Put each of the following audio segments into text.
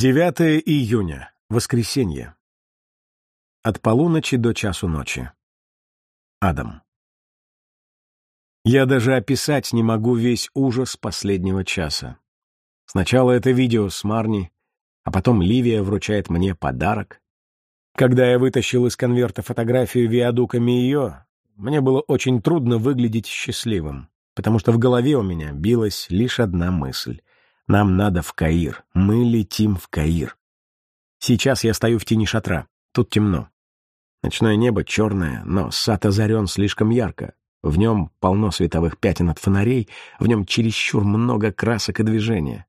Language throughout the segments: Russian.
9 июня. Воскресенье. От полуночи до часу ночи. Адам. Я даже описать не могу весь ужас последнего часа. Сначала это видео с Марни, а потом Ливия вручает мне подарок. Когда я вытащил из конверта фотографию Виадука Мио, мне было очень трудно выглядеть счастливым, потому что в голове у меня билась лишь одна мысль — нам надо в Каир. Мы летим в Каир. Сейчас я стою в тени шатра. Тут темно. Ночное небо черное, но сад озарен слишком ярко. В нем полно световых пятен от фонарей, в нем чересчур много красок и движения.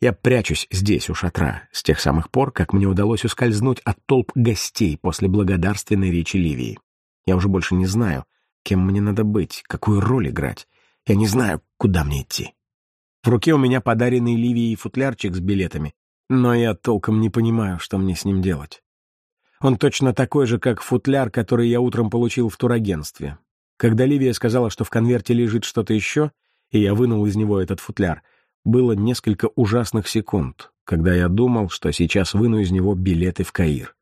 Я прячусь здесь, у шатра, с тех самых пор, как мне удалось ускользнуть от толп гостей после благодарственной речи Ливии. Я уже больше не знаю, кем мне надо быть, какую роль играть. Я не знаю, куда мне идти. В руке у меня подаренный Ливией футлярчик с билетами, но я толком не понимаю, что мне с ним делать. Он точно такой же, как футляр, который я утром получил в турагентстве. Когда Ливия сказала, что в конверте лежит что-то еще, и я вынул из него этот футляр, было несколько ужасных секунд, когда я думал, что сейчас выну из него билеты в Каир.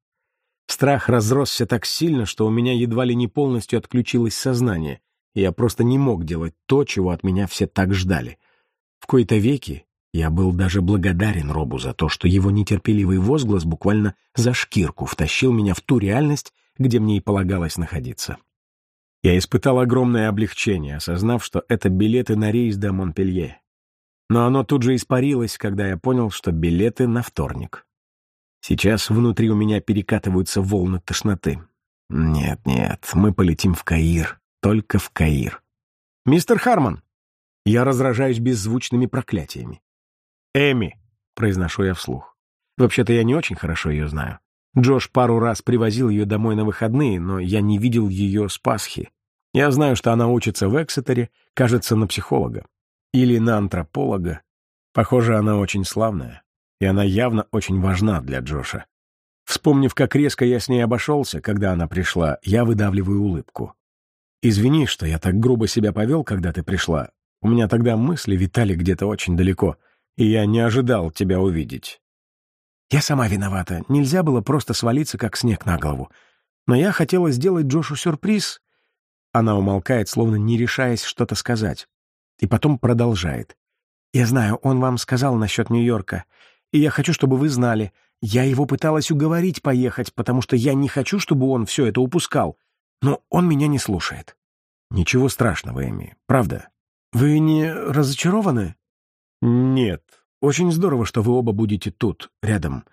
Страх разросся так сильно, что у меня едва ли не полностью отключилось сознание, и я просто не мог делать то, чего от меня все так ждали — в кои-то веки я был даже благодарен Робу за то, что его нетерпеливый возглас буквально за шкирку втащил меня в ту реальность, где мне и полагалось находиться. Я испытал огромное облегчение, осознав, что это билеты на рейс до Монпелье. Но оно тут же испарилось, когда я понял, что билеты на вторник. Сейчас внутри у меня перекатываются волны тошноты. Нет, нет, мы полетим в Каир, только в Каир. «Мистер Харман!» Я разражаюсь беззвучными проклятиями. «Эми!» — произношу я вслух. Вообще-то я не очень хорошо ее знаю. Джош пару раз привозил ее домой на выходные, но я не видел ее с Пасхи. Я знаю, что она учится в Эксетере, кажется, на психолога. Или на антрополога. Похоже, она очень славная. И она явно очень важна для Джоша. Вспомнив, как резко я с ней обошелся, когда она пришла, я выдавливаю улыбку. «Извини, что я так грубо себя повел, когда ты пришла, у меня тогда мысли витали где-то очень далеко, и я не ожидал тебя увидеть. Я сама виновата. Нельзя было просто свалиться, как снег на голову. Но я хотела сделать Джошу сюрприз. Она умолкает, словно не решаясь что-то сказать. И потом продолжает. «Я знаю, он вам сказал насчет Нью-Йорка. И я хочу, чтобы вы знали. Я его пыталась уговорить поехать, потому что я не хочу, чтобы он все это упускал. Но он меня не слушает». «Ничего страшного, Эми. Правда. «Вы не разочарованы?» «Нет. Очень здорово, что вы оба будете тут, рядом».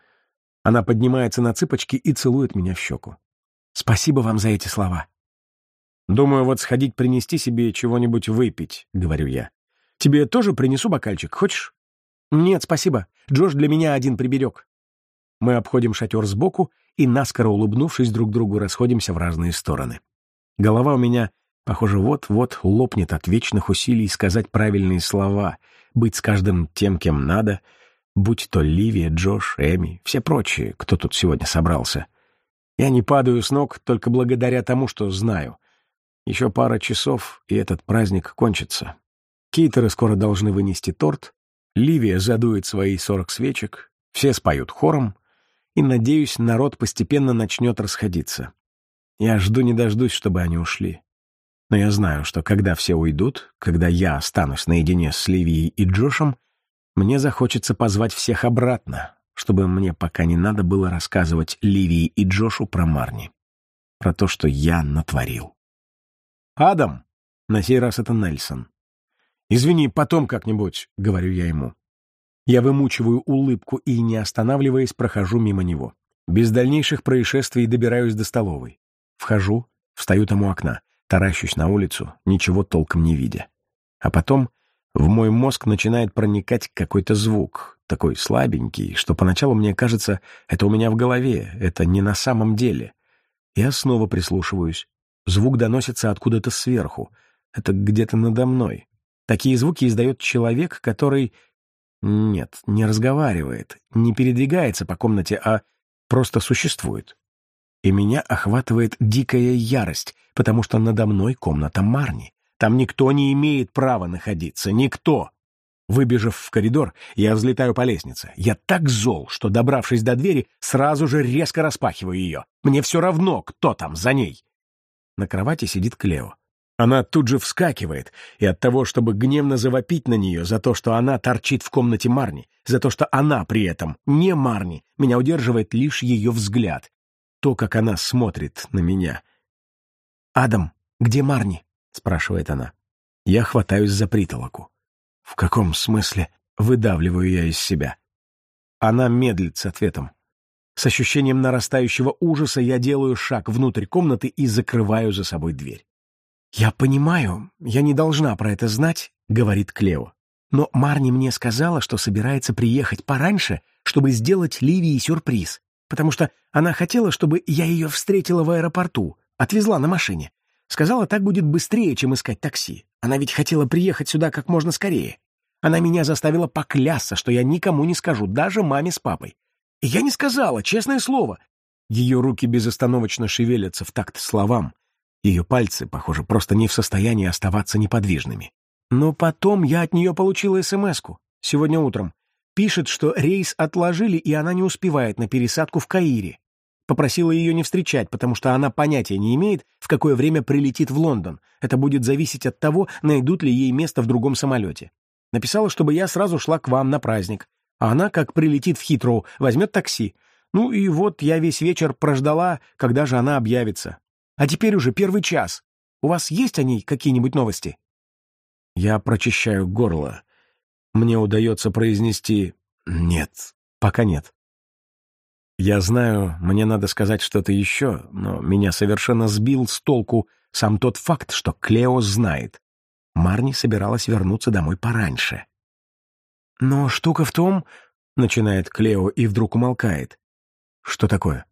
Она поднимается на цыпочки и целует меня в щеку. «Спасибо вам за эти слова». «Думаю, вот сходить принести себе чего-нибудь выпить», — говорю я. «Тебе тоже принесу бокальчик, хочешь?» «Нет, спасибо. Джош для меня один приберег». Мы обходим шатер сбоку и, наскоро улыбнувшись друг другу, расходимся в разные стороны. Голова у меня Похоже, вот-вот лопнет от вечных усилий сказать правильные слова, быть с каждым тем, кем надо, будь то Ливия, Джош, Эми, все прочие, кто тут сегодня собрался. Я не падаю с ног только благодаря тому, что знаю. Еще пара часов, и этот праздник кончится. Кейтеры скоро должны вынести торт, Ливия задует свои сорок свечек, все споют хором, и, надеюсь, народ постепенно начнет расходиться. Я жду не дождусь, чтобы они ушли. Но я знаю, что когда все уйдут, когда я останусь наедине с Ливией и Джошем, мне захочется позвать всех обратно, чтобы мне пока не надо было рассказывать Ливии и Джошу про Марни. Про то, что я натворил. «Адам!» — на сей раз это Нельсон. «Извини, потом как-нибудь», — говорю я ему. Я вымучиваю улыбку и, не останавливаясь, прохожу мимо него. Без дальнейших происшествий добираюсь до столовой. Вхожу, встаю там у окна таращусь на улицу, ничего толком не видя. А потом в мой мозг начинает проникать какой-то звук, такой слабенький, что поначалу мне кажется, это у меня в голове, это не на самом деле. Я снова прислушиваюсь. Звук доносится откуда-то сверху. Это где-то надо мной. Такие звуки издает человек, который... Нет, не разговаривает, не передвигается по комнате, а просто существует и меня охватывает дикая ярость, потому что надо мной комната Марни. Там никто не имеет права находиться, никто. Выбежав в коридор, я взлетаю по лестнице. Я так зол, что, добравшись до двери, сразу же резко распахиваю ее. Мне все равно, кто там за ней. На кровати сидит Клео. Она тут же вскакивает, и от того, чтобы гневно завопить на нее за то, что она торчит в комнате Марни, за то, что она при этом не Марни, меня удерживает лишь ее взгляд. То, как она смотрит на меня. «Адам, где Марни?» — спрашивает она. Я хватаюсь за притолоку. «В каком смысле?» — выдавливаю я из себя. Она медлит с ответом. С ощущением нарастающего ужаса я делаю шаг внутрь комнаты и закрываю за собой дверь. «Я понимаю, я не должна про это знать», — говорит Клео. «Но Марни мне сказала, что собирается приехать пораньше, чтобы сделать Ливии сюрприз, потому что она хотела, чтобы я ее встретила в аэропорту, отвезла на машине. Сказала, так будет быстрее, чем искать такси. Она ведь хотела приехать сюда как можно скорее. Она меня заставила поклясться, что я никому не скажу, даже маме с папой. И я не сказала, честное слово. Ее руки безостановочно шевелятся в такт словам, ее пальцы, похоже, просто не в состоянии оставаться неподвижными. Но потом я от нее получила смс сегодня утром. Пишет, что рейс отложили, и она не успевает на пересадку в Каире. Попросила ее не встречать, потому что она понятия не имеет, в какое время прилетит в Лондон. Это будет зависеть от того, найдут ли ей место в другом самолете. Написала, чтобы я сразу шла к вам на праздник. А она, как прилетит в Хитроу, возьмет такси. Ну и вот я весь вечер прождала, когда же она объявится. А теперь уже первый час. У вас есть о ней какие-нибудь новости?» Я прочищаю горло. Мне удается произнести «нет, пока нет». Я знаю, мне надо сказать что-то еще, но меня совершенно сбил с толку сам тот факт, что Клео знает. Марни собиралась вернуться домой пораньше. «Но штука в том...» — начинает Клео и вдруг умолкает. «Что такое?»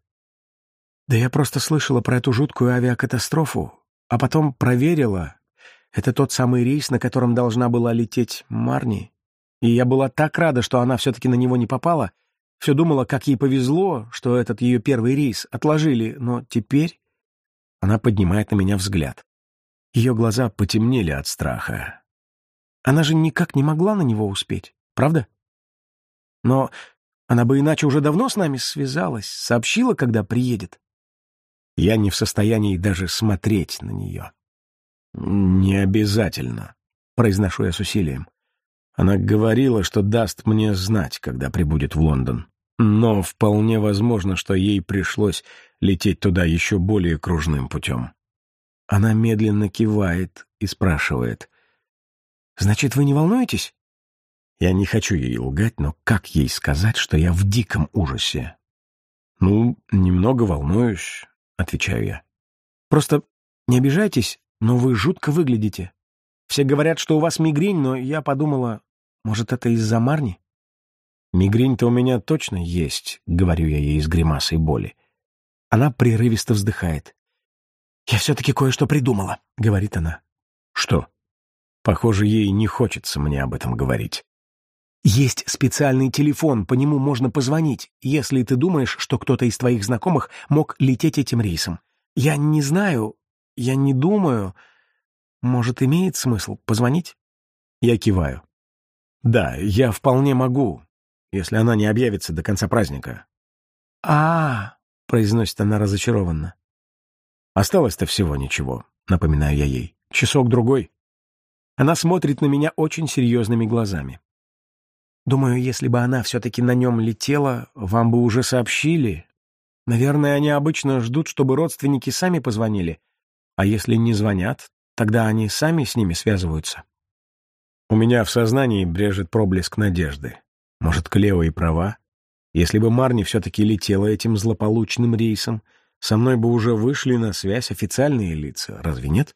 Да я просто слышала про эту жуткую авиакатастрофу, а потом проверила. Это тот самый рейс, на котором должна была лететь Марни. И я была так рада, что она все-таки на него не попала. Все думала, как ей повезло, что этот ее первый рейс отложили, но теперь... Она поднимает на меня взгляд. Ее глаза потемнели от страха. Она же никак не могла на него успеть, правда? Но она бы иначе уже давно с нами связалась, сообщила, когда приедет. Я не в состоянии даже смотреть на нее. «Не обязательно», — произношу я с усилием. Она говорила, что даст мне знать, когда прибудет в Лондон. Но вполне возможно, что ей пришлось лететь туда еще более кружным путем. Она медленно кивает и спрашивает. «Значит, вы не волнуетесь?» Я не хочу ей лгать, но как ей сказать, что я в диком ужасе? Ну, немного волнуюсь, — отвечаю я. «Просто не обижайтесь, но вы жутко выглядите. Все говорят, что у вас мигрень, но я подумала, может, это из-за Марни?» «Мигрень-то у меня точно есть», — говорю я ей с гримасой боли. Она прерывисто вздыхает. «Я все-таки кое-что придумала», — говорит она. «Что?» Похоже, ей не хочется мне об этом говорить. Есть специальный телефон, по нему можно позвонить, если ты думаешь, что кто-то из твоих знакомых мог лететь этим рейсом. Я не знаю, я не думаю. Может, имеет смысл позвонить? Я киваю. Да, я вполне могу, если она не объявится до конца праздника. А, -а, -а произносит она разочарованно. Осталось-то всего ничего, напоминаю я ей. Часок-другой. Она смотрит на меня очень серьезными глазами. Думаю, если бы она все-таки на нем летела, вам бы уже сообщили. Наверное, они обычно ждут, чтобы родственники сами позвонили. А если не звонят, тогда они сами с ними связываются. У меня в сознании брежет проблеск надежды. Может, Клео и права? Если бы Марни все-таки летела этим злополучным рейсом, со мной бы уже вышли на связь официальные лица, разве нет?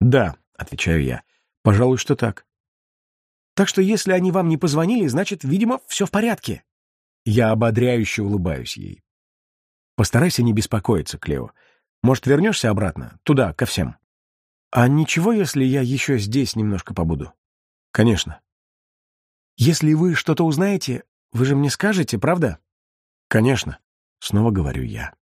Да, отвечаю я. Пожалуй, что так. Так что если они вам не позвонили, значит, видимо, все в порядке. Я ободряюще улыбаюсь ей. Постарайся не беспокоиться, Клео. Может, вернешься обратно? Туда, ко всем. А ничего, если я еще здесь немножко побуду? Конечно. Если вы что-то узнаете, вы же мне скажете, правда? Конечно. Снова говорю я.